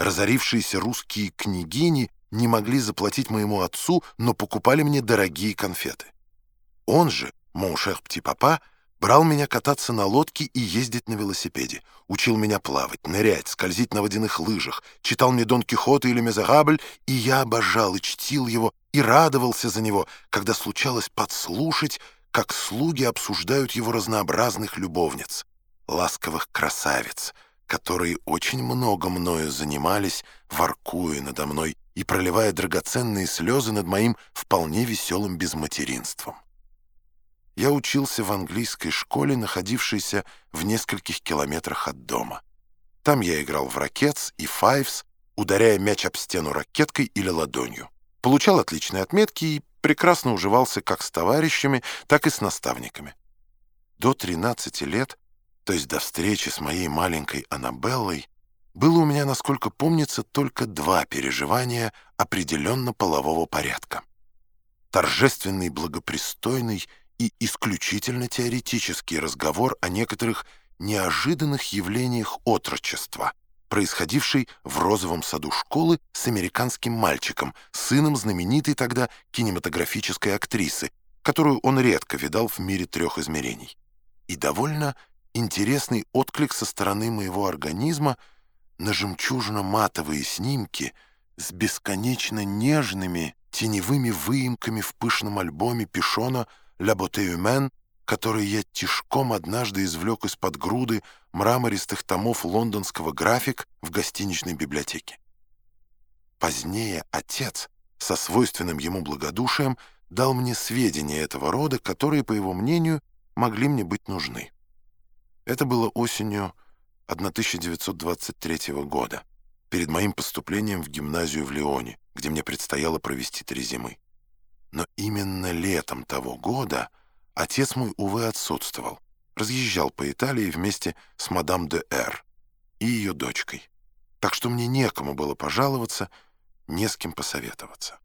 Разорившиеся русские княгини не могли заплатить моему отцу, но покупали мне дорогие конфеты. Он же, mon cher petit papa, брал меня кататься на лодке и ездить на велосипеде, учил меня плавать, нырять, скользить на водяных лыжах, читал мне Дон Кихота и Les Misérables, и я обожал и чтил его, и радовался за него, когда случалось подслушать, как слуги обсуждают его разнообразных любовниц, ласковых красавиц — которые очень много мною занимались, воркуя надо мной и проливая драгоценные слезы над моим вполне веселым безматеринством. Я учился в английской школе, находившейся в нескольких километрах от дома. Там я играл в ракетс и файвс, ударяя мяч об стену ракеткой или ладонью. Получал отличные отметки и прекрасно уживался как с товарищами, так и с наставниками. До 13 лет то есть до встречи с моей маленькой Аннабеллой, было у меня, насколько помнится, только два переживания определенно полового порядка. Торжественный, благопристойный и исключительно теоретический разговор о некоторых неожиданных явлениях отрочества, происходившей в розовом саду школы с американским мальчиком, сыном знаменитой тогда кинематографической актрисы, которую он редко видал в мире трех измерений. И довольно интересный отклик со стороны моего организма на жемчужно-матовые снимки с бесконечно нежными теневыми выемками в пышном альбоме Пишона «Ля Ботеюмен», который я тишком однажды извлек из-под груды мрамористых томов лондонского график в гостиничной библиотеке. Позднее отец, со свойственным ему благодушием, дал мне сведения этого рода, которые, по его мнению, могли мне быть нужны. Это было осенью 1923 года, перед моим поступлением в гимназию в Лионе, где мне предстояло провести три зимы. Но именно летом того года отец мой, увы, отсутствовал, разъезжал по Италии вместе с мадам де Р и ее дочкой. Так что мне некому было пожаловаться, не с кем посоветоваться.